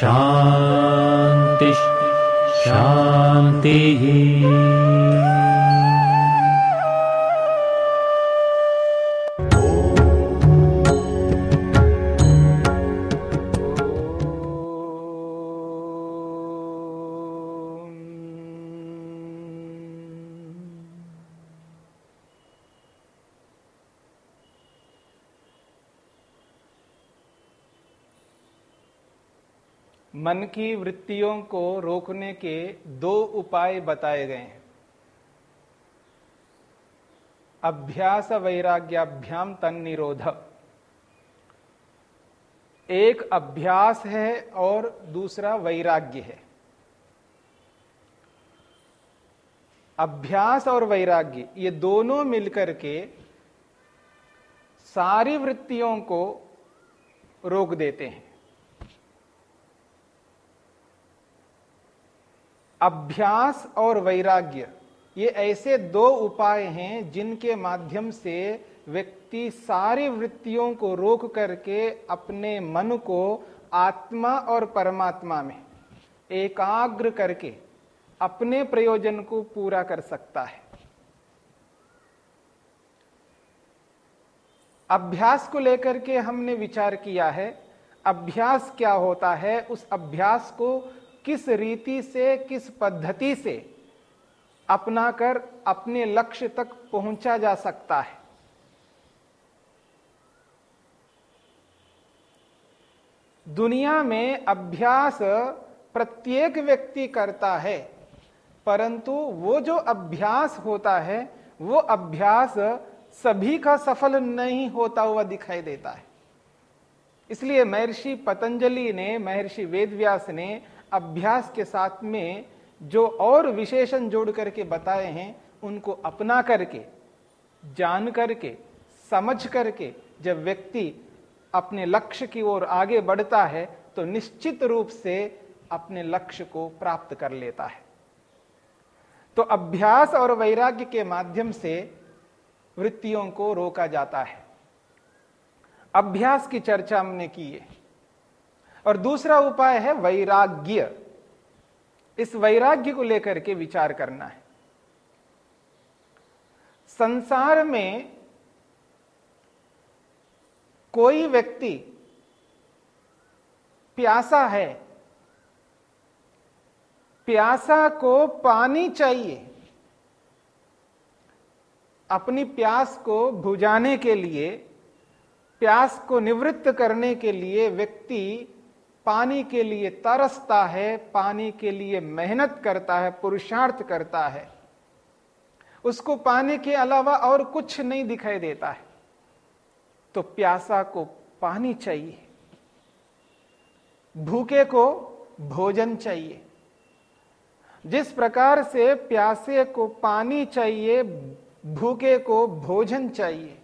शान्तिः शान्तिः मन की वृत्तियों को रोकने के दो उपाय बताए गए हैं। अभ्यास वैराग्याभ्याम तन निरोध। एक अभ्यास है और दूसरा वैराग्य है। अभ्यास और वैराग्य, ये दोनों मिलकर के सारी वृत्तियों को रोक देते हैं। अभ्यास और वैराग्य, ये ऐसे दो उपाय हैं जिनके माध्यम से व्यक्ति सारी वृत्तियों को रोक करके अपने मन को आत्मा और परमात्मा में एकाग्र करके अपने प्रयोजन को पूरा कर सकता है। अभ्यास को लेकर के हमने विचार किया है, अभ्यास क्या होता है, उस अभ्यास को किस रीति से, किस पद्धति से अपनाकर अपने लक्ष्य तक पहुँचा जा सकता है? दुनिया में अभ्यास प्रत्येक व्यक्ति करता है, परंतु वो जो अभ्यास होता है, वो अभ्यास सभी का सफल नहीं होता हुआ दिखाई देता है। इसलिए महर्षि पतंजलि ने, महर्षि वेदव्यास ने अभ्यास के साथ में जो और विशेषण जोड़ करके बताए हैं, उनको अपना करके, जान करके, समझ करके जब व्यक्ति अपने लक्ष्य की ओर आगे बढ़ता है तो निश्चित रूप से अपने लक्ष्य को प्राप्त कर लेता है। तो अभ्यास और वैराग्य के माध्यम से वृत्तियों को रोका जाता है। अभ्यास की चर्चा हमने की है। और दूसरा उपाय है वैराग्य। इस वैराग्य को लेकर के विचार करना है। संसार में कोई व्यक्ति प्यासा है, प्यासा को पानी चाहिए, अपनी प्यास को भुजाने के लिए, प्यास को निवृत्त करने के लिए व्यक्ति पानी के लिए तरसता है, पानी के लिए मेहनत करता है, पुरुषार्थ करता है। उसको पानी के अलावा और कुछ नहीं दिखाई देता है। तो प्यासा को पानी चाहिए, भूखे को भोजन चाहिए। जिस प्रकार से प्यासे को पानी चाहिए, भूखे को भोजन चाहिए,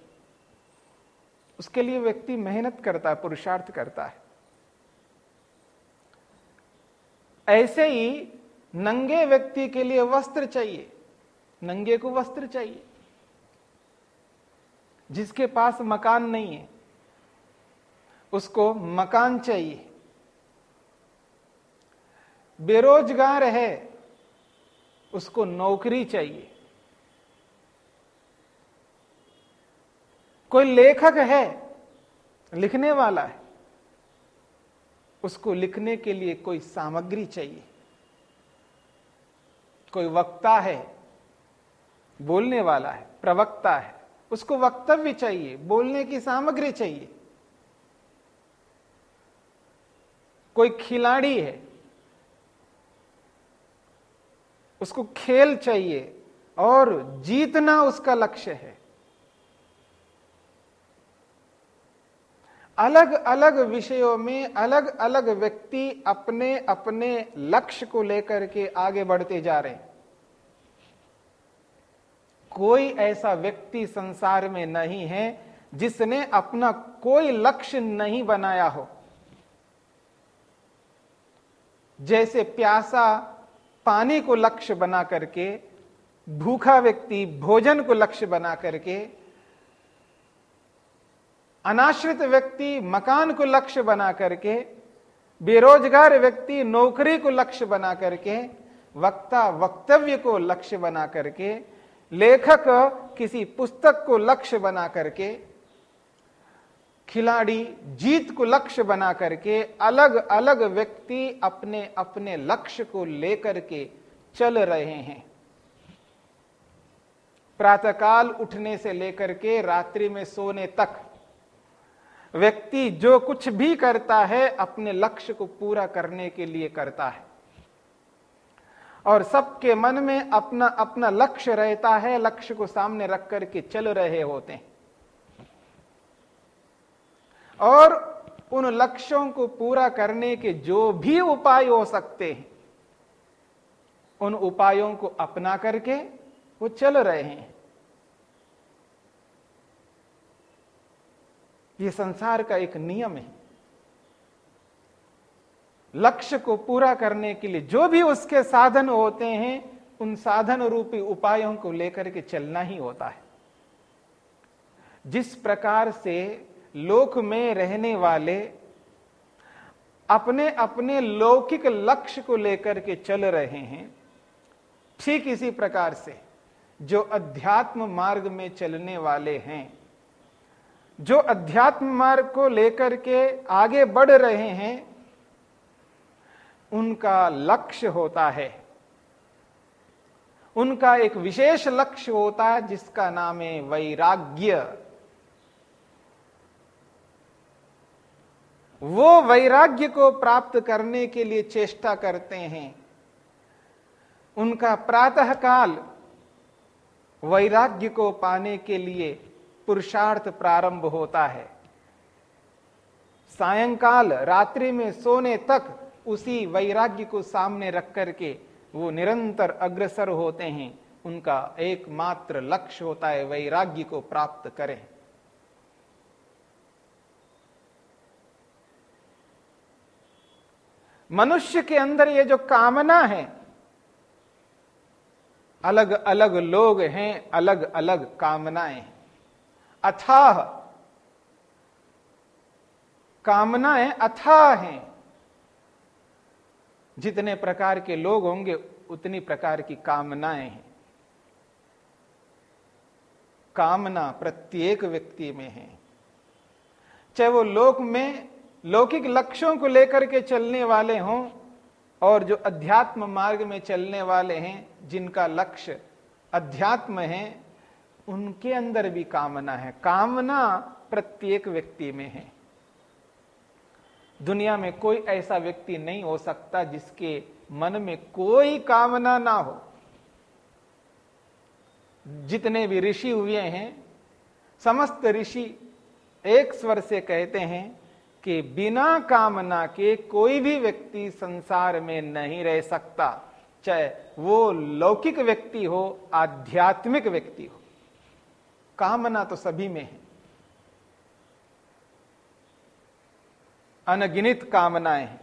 उसके लिए व्यक्ति मेहनत करता है, पुरुषार्थ करता है। ऐसे ही नंगे व्यक्ति के लिए वस्त्र चाहिए। नंगे को वस्त्र चाहिए। जिसके पास मकान नहीं है, उसको मकान चाहिए। बेरोजगार है, उसको नौकरी चाहिए। कोई लेखक है, लिखने वाला है उसको लिखने के लिए कोई सामग्री चाहिए। कोई वक्ता है, बोलने वाला है, प्रवक्ता है, उसको वक्तव्य चाहिए, बोलने की सामग्री चाहिए। कोई खिलाड़ी है, उसको खेल चाहिए और जीतना उसका लक्ष्य है। अलग अलग विषयों में अलग अलग व्यक्ति अपने अपने लक्ष्य को लेकर के आगे बढ़ते जा रहे कोई ऐसा व्यक्ति संसार में नहीं है जिसने अपना कोई लक्ष्य नहीं बनाया हो। जैसे प्यासा पानी को लक्ष्य बना करके, भूखा व्यक्ति भोजन को लक्ष्य बना करके अनाश्रित व्यक्ति मकान को लक्ष्य बना करके, बेरोजगार व्यक्ति नौकरी को लक्ष्य बना करके, वक्ता वक्तव्य को लक्ष्य बना करके, लेखक किसी पुस्तक को लक्ष्य बना करके, खिलाड़ी जीत को लक्ष्य बना करके अलग अलग व्यक्ति अपने अपने लक्ष्य को लेकर के चल रहे हैं। प्रातःकाल उठने से लेकर के रात्रि में सोने तक व्यक्ति जो कुछ भी करता है, अपने लक्ष्य को पूरा करने के लिए करता है। और सबके मन में अपना अपना लक्ष्य रहता है, लक्ष्य को सामने रख करके चल रहे होते हैं। और उन लक्ष्यों को पूरा करने के जो भी उपाय हो सकते हैं, उन उपायों को अपना करके वो चल रहे हैं। ये संसार का एक नियम है। लक्ष्य को पूरा करने के लिए जो भी उसके साधन होते हैं, उन साधन रूपी उपायों को लेकर के चलना ही होता है। जिस प्रकार से लोक में रहने वाले अपने अपने लौकिक लक्ष्य को लेकर के चल रहे हैं, ठीक इसी प्रकार से जो अध्यात्म मार्ग में चलने वाले हैं जो अध्यात्म मार्ग को लेकर के आगे बढ़ रहे हैं, उनका लक्ष्य होता है। उनका एक विशेष लक्ष्य होता है, जिसका नाम है वैराग्य। वो वैराग्य को प्राप्त करने के लिए चेष्टा करते हैं। उनका प्रातः काल वैराग्य को पाने के लिए पुरुषार्थ प्रारंभ होता है। सायंकाल रात्रि में सोने तक उसी वैराग्य को सामने रख करके वो निरंतर अग्रसर होते हैं। उनका एकमात्र लक्ष्य होता है वैराग्य को प्राप्त करें। मनुष्य के अंदर ये जो कामना है अलग अलग लोग हैं अलग अलग कामनाएँ। अथाह। कामनाएँ अथाह हैं। जितने प्रकार के लोग होंगे, उतनी प्रकार की कामनाएँ हैं। कामना प्रत्येक व्यक्ति में है। चाहे वो लोक में, लौकिक लक्ष्यों को लेकर के चलने वाले हों, और जो अध्यात्म मार्ग में चलने वाले हैं, जिनका लक्ष्य अध्यात्म है उनके अंदर भी कामना है। कामना प्रत्येक व्यक्ति में है। दुनिया में कोई ऐसा व्यक्ति नहीं हो सकता जिसके मन में कोई कामना ना हो। जितने भी ऋषि हुए हैं, समस्त ऋषि एक स्वर से कहते हैं कि बिना कामना के कोई भी व्यक्ति संसार में नहीं रह सकता, चाहे वो लौकिक व्यक्ति हो, आध्यात्मिक व्यक्ति हो। कामना तो सभी में है। अनगिनित कामनाएँ हैं।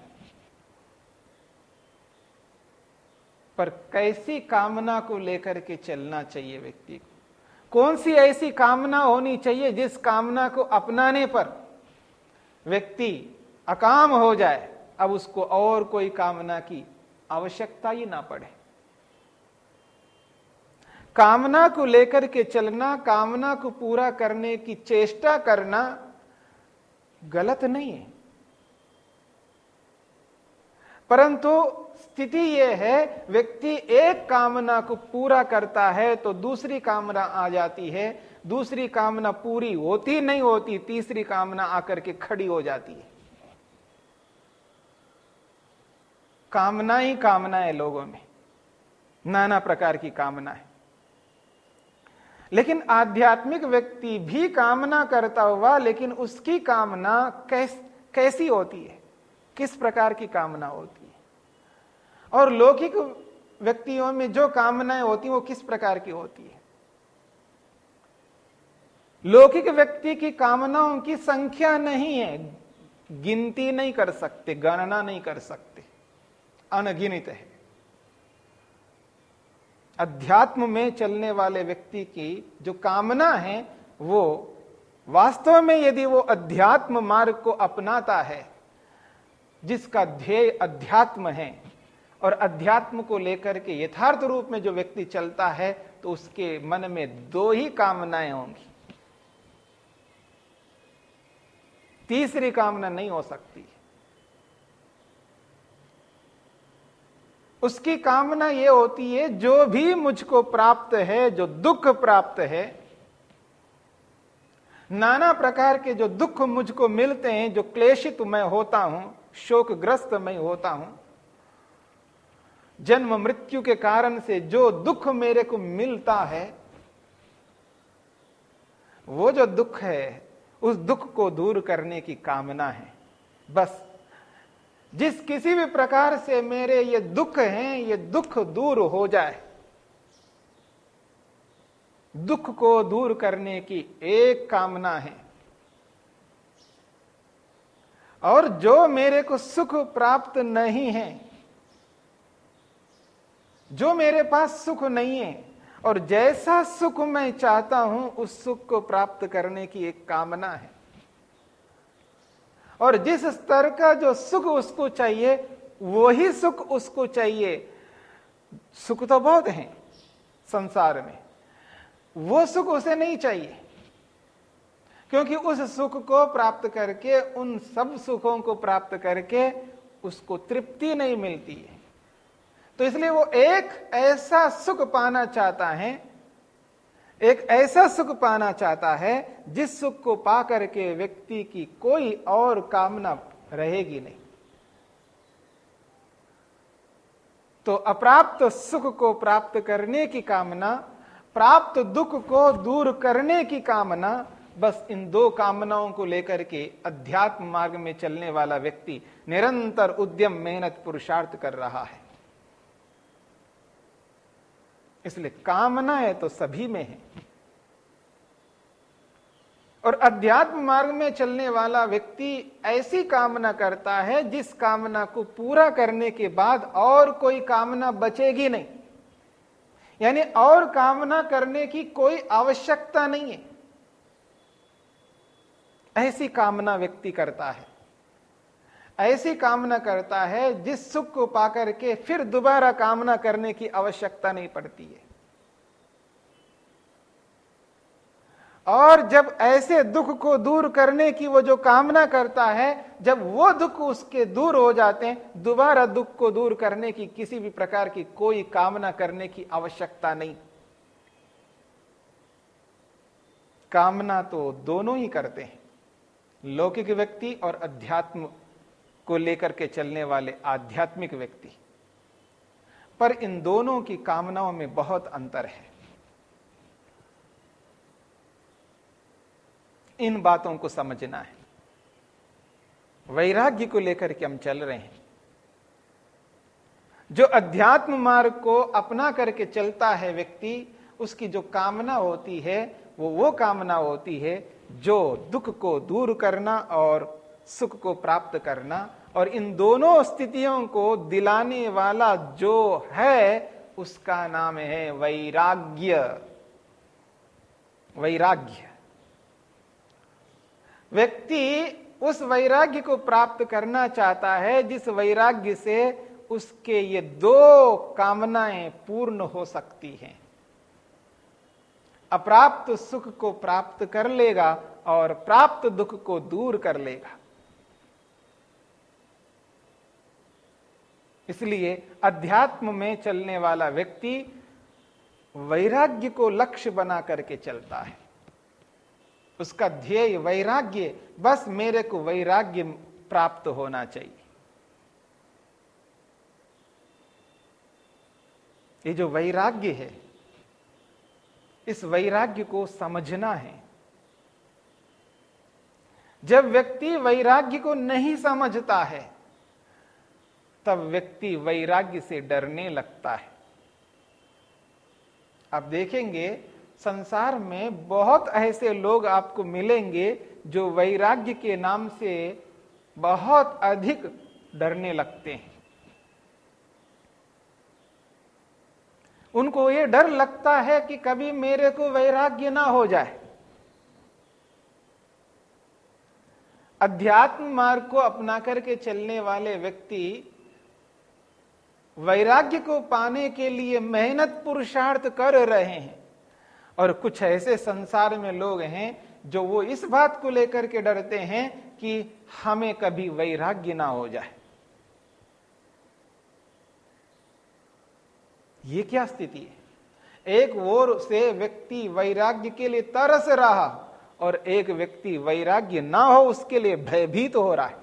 पर कैसी कामना को लेकर के चलना चाहिए व्यक्ति को? कौन सी ऐसी कामना होनी चाहिए जिस कामना को अपनाने पर व्यक्ति अकाम हो जाए, अब उसको और कोई कामना की आवश्यकता ही ना पड़े? कामना को लेकर के चलना, कामना को पूरा करने की चेष्टा करना गलत नहीं है। परंतु स्थिति यह है, व्यक्ति एक कामना को पूरा करता है तो दूसरी कामना आ जाती है, दूसरी कामना पूरी होती नहीं होती, तीसरी कामना आकर के खड़ी हो जाती है। कामना ही कामना है लोगों में, नाना प्रकार की कामना है लेकिन आध्यात्मिक व्यक्ति भी कामना करता हुआ लेकिन उसकी कामना कैस, कैसी होती है? किस प्रकार की कामना होती है? और लौकिक व्यक्तियों में जो कामनाएँ होती वो किस प्रकार की होती है? लौकिक व्यक्ति की कामनाओं की संख्या नहीं है। गिनती नहीं कर सकते गणना नहीं कर सकते। अनगिनित है। अध्यात्म में चलने वाले व्यक्ति की जो कामना है, वो वास्तव में यदि वो अध्यात्म मार्ग को अपनाता है, जिसका ध्येय अध्यात्म है, और अध्यात्म को लेकर के यथार्थ रूप में जो व्यक्ति चलता है तो उसके मन में दो ही कामनाएँ होंगी। तीसरी कामना नहीं हो सकती। उसकी कामना यह होती है, जो भी मुझको प्राप्त है, जो दुख प्राप्त है, नाना प्रकार के जो दुख मुझको मिलते हैं, जो क्लेशित मैं होता हूँ, शोकग्रस्त मैं होता हूँ, जन्म मृत्यु के कारण से जो दुख मेरे को मिलता है, वो जो दुख है, उस दुख को दूर करने की कामना है। बस। जिस किसी भी प्रकार से मेरे ये दुख हैं, ये दुख दूर हो जाए। दुख को दूर करने की एक कामना है। और जो मेरे को सुख प्राप्त नहीं है, जो मेरे पास सुख नहीं है, और जैसा सुख मैं चाहता हूँ, उस सुख को प्राप्त करने की एक कामना है। और जिस स्तर का जो सुख उसको चाहिए, वही सुख उसको चाहिए। सुख तो बहुत है संसार में। वो सुख उसे नहीं चाहिए, क्योंकि उस सुख को प्राप्त करके, उन सब सुखों को प्राप्त करके उसको तृप्ति नहीं मिलती है। तो इसलिए वो एक ऐसा सुख पाना चाहता है एक ऐसा सुख पाना चाहता है, जिस सुख को पा करके व्यक्ति की कोई और कामना रहेगी नहीं। तो अप्राप्त सुख को प्राप्त करने की कामना, प्राप्त दुख को दूर करने की कामना, बस इन दो कामनाओं को लेकर के अध्यात्म मार्ग में चलने वाला व्यक्ति निरंतर उद्यम मेहनत पुरुषार्थ कर रहा है। इसलिए कामनाएँ तो सभी में है। और अध्यात्म मार्ग में चलने वाला व्यक्ति ऐसी कामना करता है, जिस कामना को पूरा करने के बाद और कोई कामना बचेगी नहीं। यानी और कामना करने की कोई आवश्यकता नहीं है। ऐसी कामना व्यक्ति करता है। ऐसी कामना करता है जिस सुख को पाकर के फिर दोबारा कामना करने की आवश्यकता नहीं पड़ती है। और जब ऐसे दुख को दूर करने की वो जो कामना करता है, जब वो दुख उसके दूर हो जाते हैं, दोबारा दुख को दूर करने की किसी भी प्रकार की कोई कामना करने की आवश्यकता नहीं। कामना तो दोनों ही करते हैं, लौकिक व्यक्ति और अध्यात्म को लेकर के चलने वाले आध्यात्मिक व्यक्ति। पर इन दोनों की कामनाओं में बहुत अंतर है। इन बातों को समझना है। वैराग्य को लेकर के हम चल रहे हैं। जो अध्यात्म मार्ग को अपना करके चलता है व्यक्ति, उसकी जो कामना होती है, वो वो कामना होती है जो दुख को दूर करना और सुख को प्राप्त करना और इन दोनों स्थितियों को दिलाने वाला जो है, उसका नाम है वैराग्य। वैराग्य। व्यक्ति उस वैराग्य को प्राप्त करना चाहता है, जिस वैराग्य से उसके ये दो कामनाएँ पूर्ण हो सकती हैं। अप्राप्त सुख को प्राप्त कर लेगा और प्राप्त दुख को दूर कर लेगा। इसलिए अध्यात्म में चलने वाला व्यक्ति वैराग्य को लक्ष्य बना करके चलता है। उसका ध्येय वैराग्य, बस मेरे को वैराग्य प्राप्त होना चाहिए। ये जो वैराग्य है, इस वैराग्य को समझना है। जब व्यक्ति वैराग्य को नहीं समझता है तब व्यक्ति वैराग्य से डरने लगता है। आप देखेंगे, संसार में बहुत ऐसे लोग आपको मिलेंगे जो वैराग्य के नाम से बहुत अधिक डरने लगते हैं। उनको ये डर लगता है कि कभी मेरे को वैराग्य ना हो जाए। अध्यात्म मार्ग को अपना करके चलने वाले व्यक्ति वैराग्य को पाने के लिए मेहनत पुरुषार्थ कर रहे हैं। और कुछ ऐसे संसार में लोग हैं जो वो इस बात को लेकर के डरते हैं कि हमें कभी वैराग्य ना हो जाए। ये क्या स्थिति है? एक ओर से व्यक्ति वैराग्य के लिए तरस रहा और एक व्यक्ति वैराग्य ना हो उसके लिए भयभीत तो हो रहा है।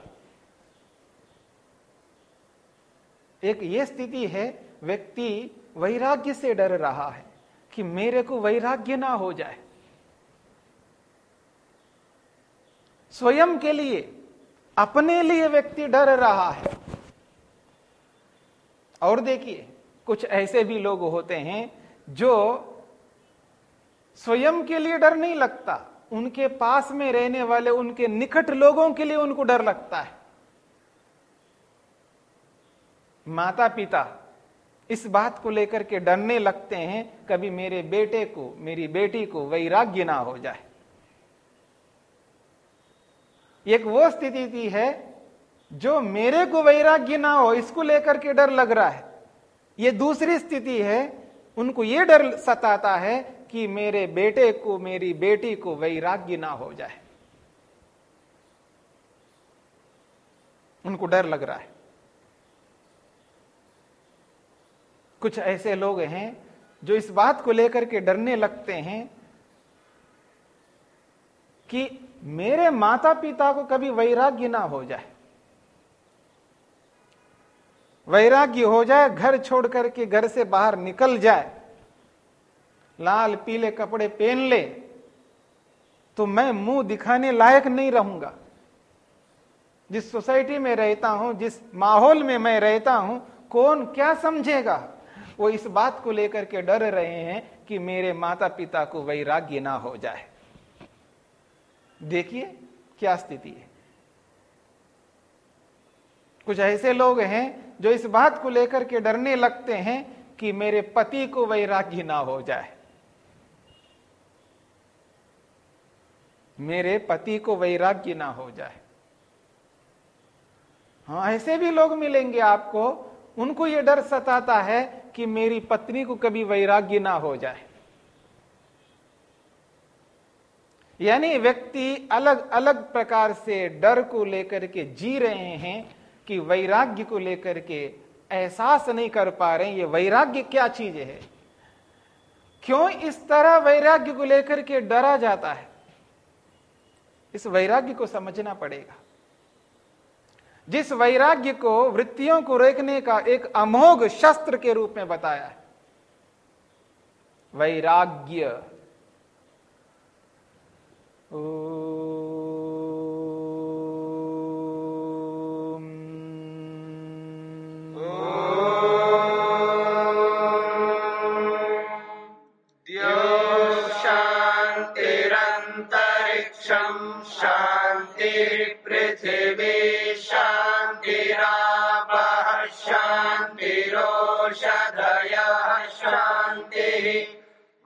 एक ये स्थिति है, व्यक्ति वैराग्य से डर रहा है कि मेरे को वैराग्य ना हो जाए। स्वयं के लिए, अपने लिए व्यक्ति डर रहा है। और देखिए, कुछ ऐसे भी लोग होते हैं जो स्वयं के लिए डर नहीं लगता। उनके पास में रहने वाले, उनके निकट लोगों के लिए उनको डर लगता है। माता पिता इस बात को लेकर के डरने लगते हैं, कभी मेरे बेटे को, मेरी बेटी को वैराग्य ना हो जाए। एक वो स्थिति थी है, जो मेरे को वैराग्य ना हो, इसको लेकर के डर लग रहा है। ये दूसरी स्थिति है, उनको ये डर सताता है कि मेरे बेटे को, मेरी बेटी को वैराग्य ना हो जाए। उनको डर लग रहा है। कुछ ऐसे लोग हैं जो इस बात को लेकर के डरने लगते हैं कि मेरे माता पिता को कभी वैराग्य ना हो जाए। वैराग्य हो जाए, घर छोड़ करके घर से बाहर निकल जाए, लाल पीले कपड़े पहन ले तो मैं मुँह दिखाने लायक नहीं रहूँगा। जिस सोसाइटी में रहता हूँ, जिस माहौल में मैं रहता हूँ, कौन क्या समझेगा? वो इस बात को लेकर के डर रहे हैं कि मेरे माता पिता को वैराग्य ना हो जाए। देखिए, क्या स्थिति है। कुछ ऐसे लोग हैं जो इस बात को लेकर के डरने लगते हैं कि मेरे पति को वैराग्य ना हो जाए। मेरे पति को वैराग्य ना हो जाए। हाँ ऐसे भी लोग मिलेंगे आपको, उनको यह डर सताता है कि मेरी पत्नी को कभी वैराग्य ना हो जाए। यानी व्यक्ति अलग अलग प्रकार से डर को लेकर के जी रहे हैं कि वैराग्य को लेकर के एहसास नहीं कर पा रहे ये वैराग्य क्या चीज़ है? क्यों इस तरह वैराग्य को लेकर के डरा जाता है? इस वैराग्य को समझना पड़ेगा। जिस वैराग्य को वृत्तियों को रोकने का एक अमोघ शस्त्र के रूप में बताया है। वैराग्य।